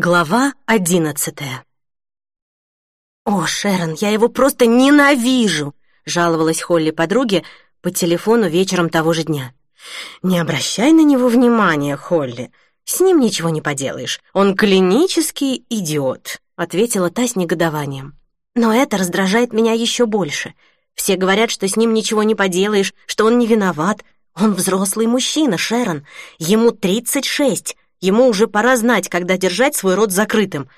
Глава одиннадцатая «О, Шерон, я его просто ненавижу!» — жаловалась Холли подруге по телефону вечером того же дня. «Не обращай на него внимания, Холли. С ним ничего не поделаешь. Он клинический идиот», — ответила та с негодованием. «Но это раздражает меня еще больше. Все говорят, что с ним ничего не поделаешь, что он не виноват. Он взрослый мужчина, Шерон. Ему тридцать шесть. Ему уже пора знать, когда держать свой рот закрытым.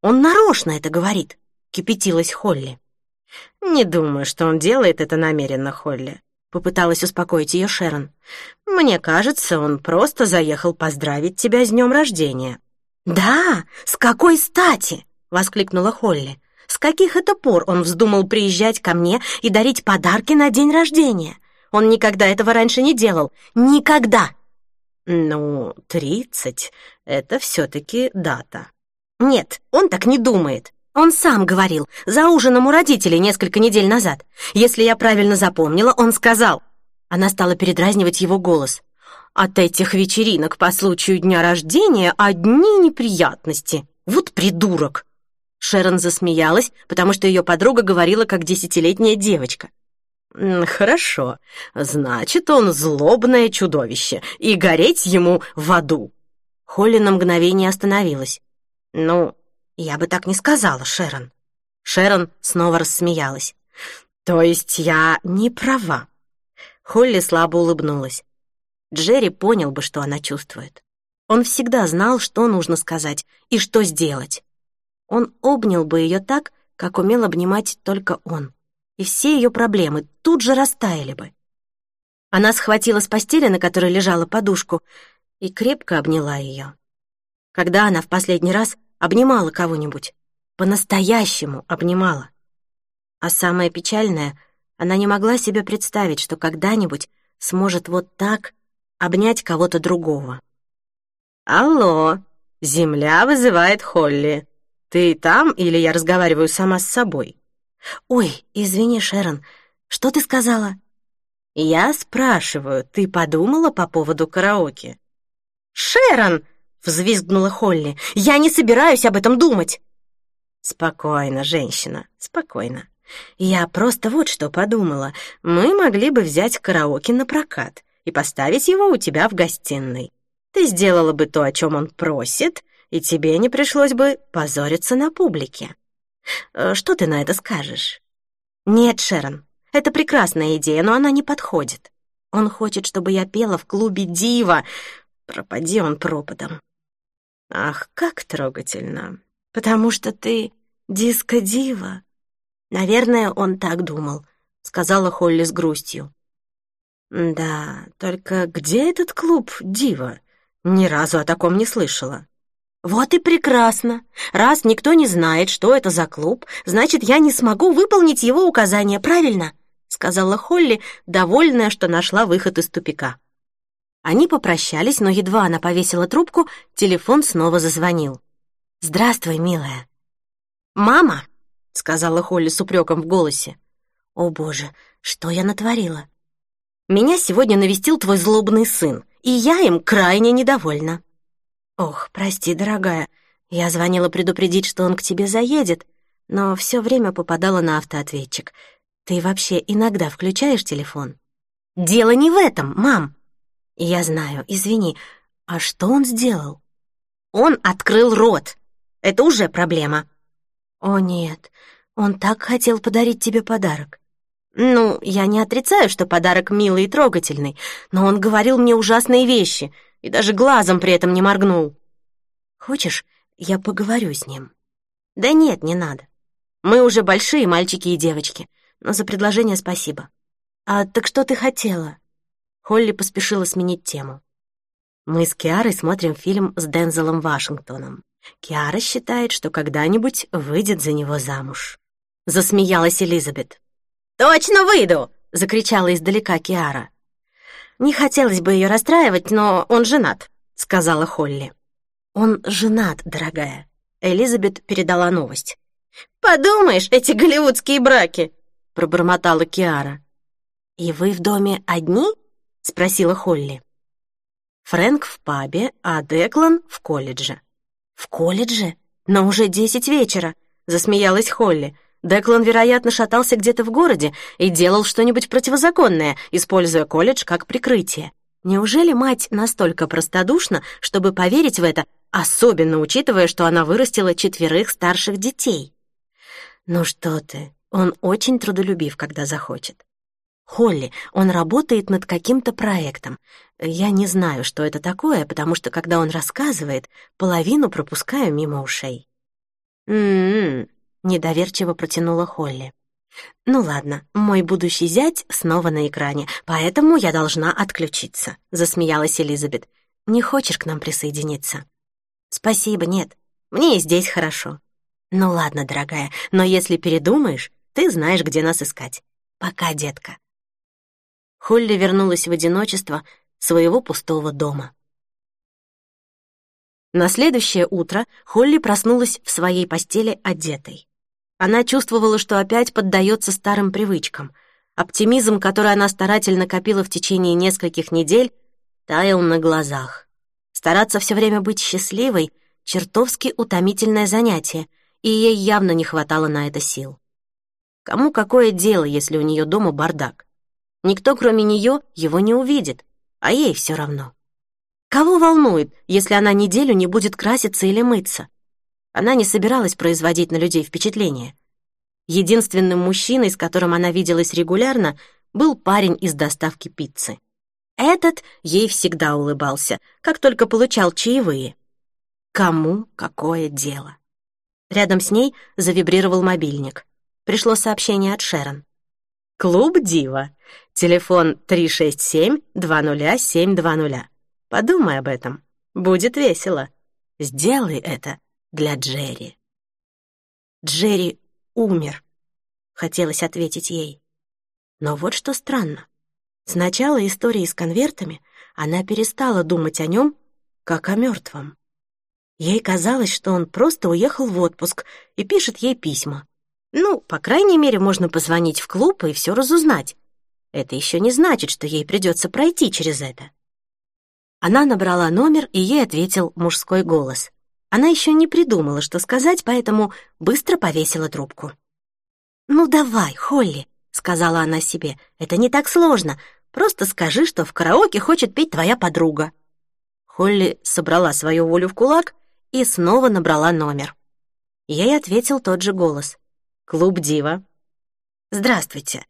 Он нарочно это говорит, кипятилась Холли. Не думаю, что он делает это намеренно, Холли. Попыталась успокоить ее Шерон. Мне кажется, он просто заехал поздравить тебя с днем рождения. Да, с какой стати? воскликнула Холли. С каких это пор он вздумал приезжать ко мне и дарить подарки на день рождения? Он никогда этого раньше не делал. Никогда. Ну, тридцать — это все-таки дата. Нет, он так не думает. Он сам говорил, за ужином у родителей несколько недель назад. Если я правильно запомнила, он сказал. Она стала передразнивать его голос. От этих вечеринок по случаю дня рождения одни неприятности. Вот придурок. Шерон засмеялась, потому что ее подруга говорила как десятилетняя девочка. «Хорошо. Значит, он злобное чудовище, и гореть ему в аду». Холли на мгновение остановилась. «Ну, я бы так не сказала, Шерон». Шерон снова рассмеялась. «То есть я не права?» Холли слабо улыбнулась. Джерри понял бы, что она чувствует. Он всегда знал, что нужно сказать и что сделать. Он обнял бы ее так, как умел обнимать только он и все ее проблемы тут же растаяли бы. Она схватила с постели, на которой лежала подушку, и крепко обняла ее. Когда она в последний раз обнимала кого-нибудь, по-настоящему обнимала. А самое печальное, она не могла себе представить, что когда-нибудь сможет вот так обнять кого-то другого. «Алло, земля вызывает Холли. Ты там или я разговариваю сама с собой?» «Ой, извини, Шерон, что ты сказала?» «Я спрашиваю, ты подумала по поводу караоке?» «Шерон!» — взвизгнула Холли. «Я не собираюсь об этом думать!» «Спокойно, женщина, спокойно. Я просто вот что подумала. Мы могли бы взять караоке на прокат и поставить его у тебя в гостиной. Ты сделала бы то, о чем он просит, и тебе не пришлось бы позориться на публике. Э, что ты на это скажешь?» «Нет, Шерон, это прекрасная идея, но она не подходит. Он хочет, чтобы я пела в клубе «Дива». Пропади он пропадом». «Ах, как трогательно. Потому что ты диско-дива». «Наверное, он так думал», — сказала Холли с грустью. «Да, только где этот клуб «Дива»? Ни разу о таком не слышала». «Вот и прекрасно. Раз никто не знает, что это за клуб, значит, я не смогу выполнить его указания, правильно?» — сказала Холли, довольная, что нашла выход из тупика. Они попрощались, но едва она повесила трубку, телефон снова зазвонил. «Здравствуй, милая». «Мама!» — сказала Холли с упреком в голосе. «О, боже, что я натворила?» «Меня сегодня навестил твой злобный сын, и я им крайне недовольна». «Ох, прости, дорогая, я звонила предупредить, что он к тебе заедет, но все время попадала на автоответчик. Ты вообще иногда включаешь телефон?» «Дело не в этом, мам!» «Я знаю, извини. А что он сделал?» «Он открыл рот. Это уже проблема». «О, нет, он так хотел подарить тебе подарок». «Ну, я не отрицаю, что подарок милый и трогательный, но он говорил мне ужасные вещи — и даже глазом при этом не моргнул. Хочешь, я поговорю с ним? Да нет, не надо. Мы уже большие мальчики и девочки, но за предложение спасибо. А так что ты хотела? Холли поспешила сменить тему. Мы с Киарой смотрим фильм с Дензелом Вашингтоном. Киара считает, что когда-нибудь выйдет за него замуж. Засмеялась Элизабет. «Точно выйду!» — закричала издалека Киара. «Не хотелось бы ее расстраивать, но он женат», — сказала Холли. «Он женат, дорогая», — Элизабет передала новость. «Подумаешь, эти голливудские браки!» — пробормотала Киара. «И вы в доме одни?» — спросила Холли. Фрэнк в пабе, а Деклан в колледже. «В колледже? Но уже десять вечера», — засмеялась Холли. Деклан, вероятно, шатался где-то в городе и делал что-нибудь противозаконное, используя колледж как прикрытие. Неужели мать настолько простодушна, чтобы поверить в это, особенно учитывая, что она вырастила четверых старших детей? Ну что ты, он очень трудолюбив, когда захочет. Холли, он работает над каким-то проектом. Я не знаю, что это такое, потому что, когда он рассказывает, половину пропускаю мимо ушей. «М-м-м», недоверчиво протянула Холли. «Ну ладно, мой будущий зять снова на экране, поэтому я должна отключиться», — засмеялась Элизабет. «Не хочешь к нам присоединиться?» «Спасибо, нет. Мне и здесь хорошо». «Ну ладно, дорогая, но если передумаешь, ты знаешь, где нас искать. Пока, детка». Холли вернулась в одиночество своего пустого дома. На следующее утро Холли проснулась в своей постели одетой. Она чувствовала, что опять поддается старым привычкам. Оптимизм, который она старательно копила в течение нескольких недель, таял на глазах. Стараться все время быть счастливой — чертовски утомительное занятие, и ей явно не хватало на это сил. Кому какое дело, если у нее дома бардак? Никто, кроме нее, его не увидит, а ей все равно. Кого волнует, если она неделю не будет краситься или мыться? Она не собиралась производить на людей впечатление. Единственным мужчиной, с которым она виделась регулярно, был парень из доставки пиццы. Этот ей всегда улыбался, как только получал чаевые. Кому какое дело? Рядом с ней завибрировал мобильник. Пришло сообщение от Шерон. «Клуб Дива. Телефон 367-20720. Подумай об этом. Будет весело. Сделай это для Джерри. Джерри умер, хотелось ответить ей. Но вот что странно. С начала истории с конвертами она перестала думать о нем, как о мертвом. Ей казалось, что он просто уехал в отпуск и пишет ей письма. Ну, по крайней мере, можно позвонить в клуб и все разузнать. Это еще не значит, что ей придется пройти через это. Она набрала номер, и ей ответил мужской голос. Она еще не придумала, что сказать, поэтому быстро повесила трубку. «Ну давай, Холли», — сказала она себе, — «это не так сложно. Просто скажи, что в караоке хочет петь твоя подруга». Холли собрала свою волю в кулак и снова набрала номер. Ей ответил тот же голос. «Клуб Дива». «Здравствуйте.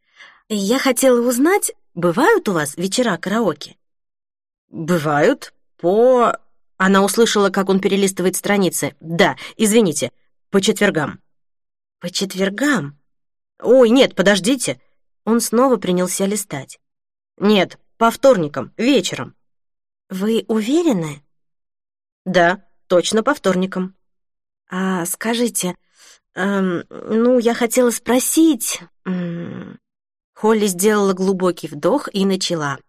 Я хотела узнать, бывают у вас вечера караоке?» «Бывают. По...» Она услышала, как он перелистывает страницы. «Да, извините, по четвергам». «По четвергам?» «Ой, нет, подождите». Он снова принялся листать. «Нет, по вторникам, вечером». «Вы уверены?» «Да, точно по вторникам». «А скажите, эм, ну, я хотела спросить...» Холли сделала глубокий вдох и начала.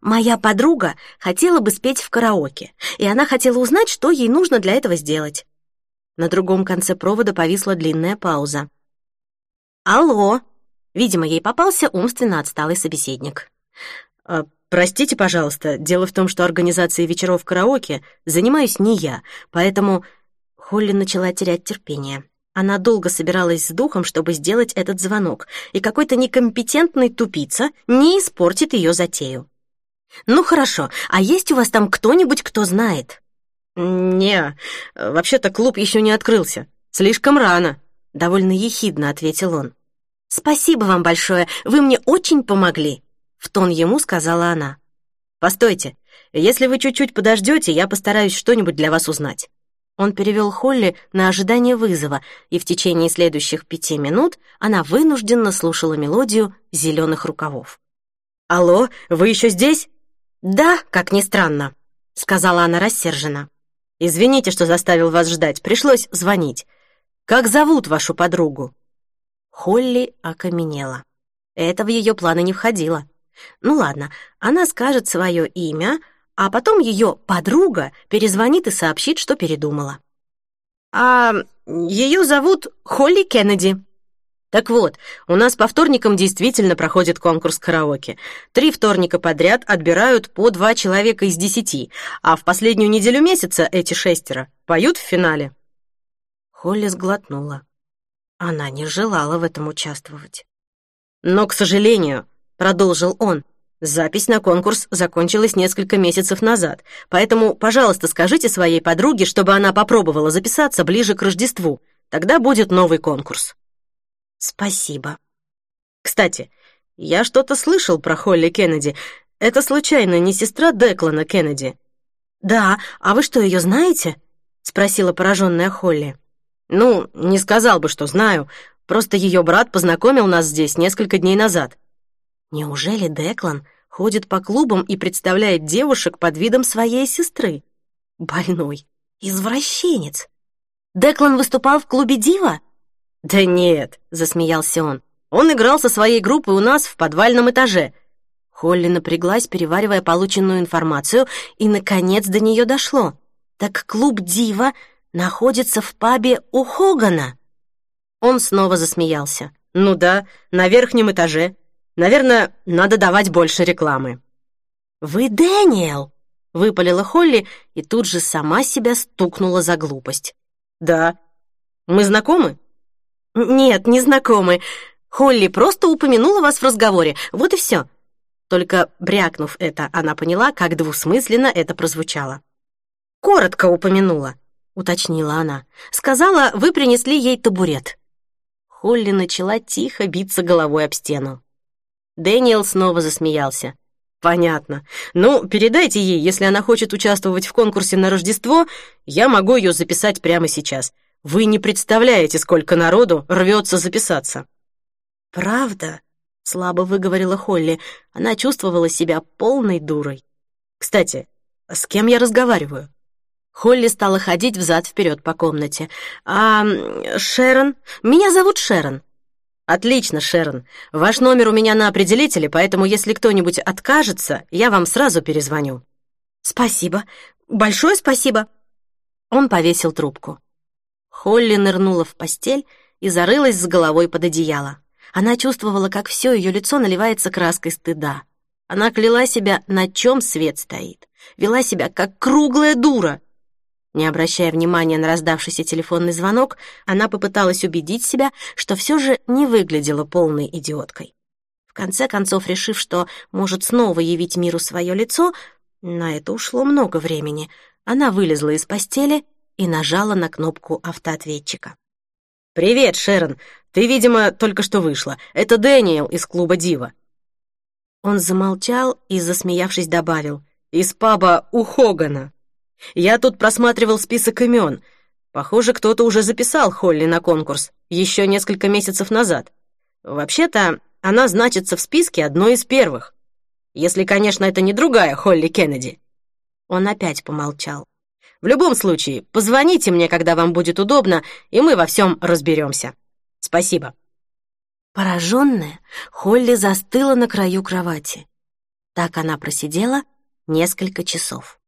Моя подруга хотела бы спеть в караоке, и она хотела узнать, что ей нужно для этого сделать. На другом конце провода повисла длинная пауза. «Алло!» Видимо, ей попался умственно отсталый собеседник. «А, «Простите, пожалуйста, дело в том, что организацией вечеров караоке занимаюсь не я, поэтому...» Холли начала терять терпение. Она долго собиралась с духом, чтобы сделать этот звонок, и какой-то некомпетентный тупица не испортит ее затею. «Ну хорошо, а есть у вас там кто-нибудь, кто знает?» «Не, вообще-то клуб еще не открылся. Слишком рано», — довольно ехидно ответил он. «Спасибо вам большое, вы мне очень помогли», — в тон ему сказала она. «Постойте, если вы чуть-чуть подождете, я постараюсь что-нибудь для вас узнать». Он перевел Холли на ожидание вызова, и в течение следующих пяти минут она вынужденно слушала мелодию «Зеленых рукавов». «Алло, вы еще здесь?» «Да, как ни странно», — сказала она рассерженно. «Извините, что заставил вас ждать, пришлось звонить. Как зовут вашу подругу?» Холли окаменела. Это в ее планы не входило. Ну ладно, она скажет свое имя, а потом ее подруга перезвонит и сообщит, что передумала. «А ее зовут Холли Кеннеди». Так вот, у нас по вторникам действительно проходит конкурс караоке. Три вторника подряд отбирают по два человека из десяти, а в последнюю неделю месяца эти шестеро поют в финале. Холли сглотнула. Она не желала в этом участвовать. Но, к сожалению, продолжил он, запись на конкурс закончилась несколько месяцев назад, поэтому, пожалуйста, скажите своей подруге, чтобы она попробовала записаться ближе к Рождеству. Тогда будет новый конкурс. «Спасибо». «Кстати, я что-то слышал про Холли Кеннеди. Это случайно не сестра Деклана Кеннеди?» «Да, а вы что, ее знаете?» — спросила пораженная Холли. «Ну, не сказал бы, что знаю. Просто ее брат познакомил нас здесь несколько дней назад». «Неужели Деклан ходит по клубам и представляет девушек под видом своей сестры?» «Больной. Извращенец. Деклан выступал в клубе «Дива»?» «Да нет», — засмеялся он. «Он играл со своей группой у нас в подвальном этаже». Холли напряглась, переваривая полученную информацию, и, наконец, до нее дошло. «Так клуб «Дива» находится в пабе у Хогана». Он снова засмеялся. «Ну да, на верхнем этаже. Наверное, надо давать больше рекламы». «Вы Дэниел!» — выпалила Холли и тут же сама себя стукнула за глупость. «Да. Мы знакомы?» «Нет, не знакомы. Холли просто упомянула вас в разговоре, вот и все». Только брякнув это, она поняла, как двусмысленно это прозвучало. «Коротко упомянула», — уточнила она. «Сказала, вы принесли ей табурет». Холли начала тихо биться головой об стену. Дэниел снова засмеялся. «Понятно. Ну, передайте ей, если она хочет участвовать в конкурсе на Рождество, я могу ее записать прямо сейчас. Вы не представляете, сколько народу рвется записаться». «Правда?» — слабо выговорила Холли. Она чувствовала себя полной дурой. «Кстати, с кем я разговариваю?» Холли стала ходить взад-вперед по комнате. «А, Шерон? Меня зовут Шерон». «Отлично, Шерон. Ваш номер у меня на определителе, поэтому если кто-нибудь откажется, я вам сразу перезвоню». «Спасибо. Большое спасибо». Он повесил трубку. Холли нырнула в постель и зарылась с головой под одеяло. Она чувствовала, как все ее лицо наливается краской стыда. Она кляла себя, на чем свет стоит. Вела себя, как круглая дура. Не обращая внимания на раздавшийся телефонный звонок, она попыталась убедить себя, что все же не выглядела полной идиоткой. В конце концов, решив, что может снова явить миру свое лицо, на это ушло много времени, она вылезла из постели и нажала на кнопку автоответчика. «Привет, Шерон. Ты, видимо, только что вышла. Это Дэниел из клуба «Дива». Он замолчал и, засмеявшись, добавил. «Из паба у Хогана. Я тут просматривал список имен. Похоже, кто-то уже записал Холли на конкурс еще несколько месяцев назад. Вообще-то, она значится в списке одной из первых. Если, конечно, это не другая Холли Кеннеди». Он опять помолчал. В любом случае, позвоните мне, когда вам будет удобно, и мы во всем разберемся. Спасибо». Пораженная, Холли застыла на краю кровати. Так она просидела несколько часов.